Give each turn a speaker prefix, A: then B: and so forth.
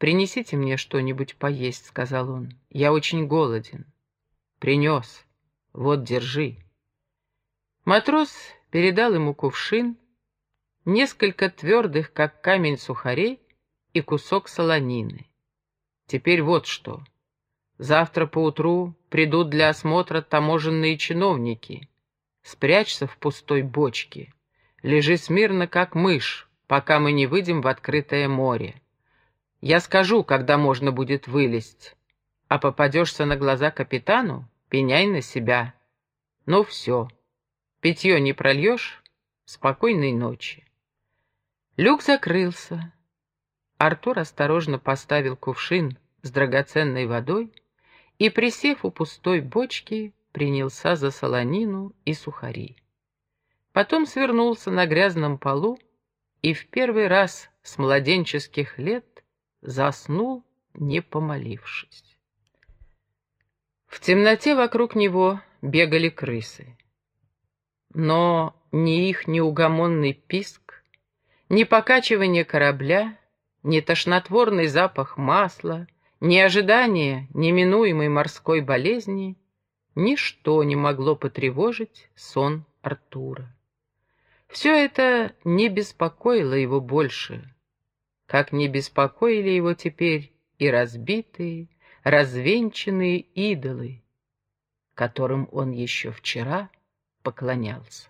A: «Принесите мне что-нибудь поесть», — сказал он. «Я очень голоден». «Принес. Вот, держи». Матрос передал ему кувшин, несколько твердых, как камень, сухарей и кусок солонины. «Теперь вот что. Завтра поутру придут для осмотра таможенные чиновники. Спрячься в пустой бочке. Лежи смирно, как мышь, пока мы не выйдем в открытое море. Я скажу, когда можно будет вылезть. А попадешься на глаза капитану, пеняй на себя. Ну все. Питье не прольешь? Спокойной ночи. Люк закрылся. Артур осторожно поставил кувшин с драгоценной водой и, присев у пустой бочки, принялся за солонину и сухари. Потом свернулся на грязном полу и в первый раз с младенческих лет заснул, не помолившись. В темноте вокруг него бегали крысы. Но ни их неугомонный писк, ни покачивание корабля, ни тошнотворный запах масла, ни ожидание неминуемой морской болезни, ничто не могло потревожить сон Артура. Все это не беспокоило его больше, как не беспокоили его теперь и разбитые, развенчанные идолы, которым он еще вчера поклонялся.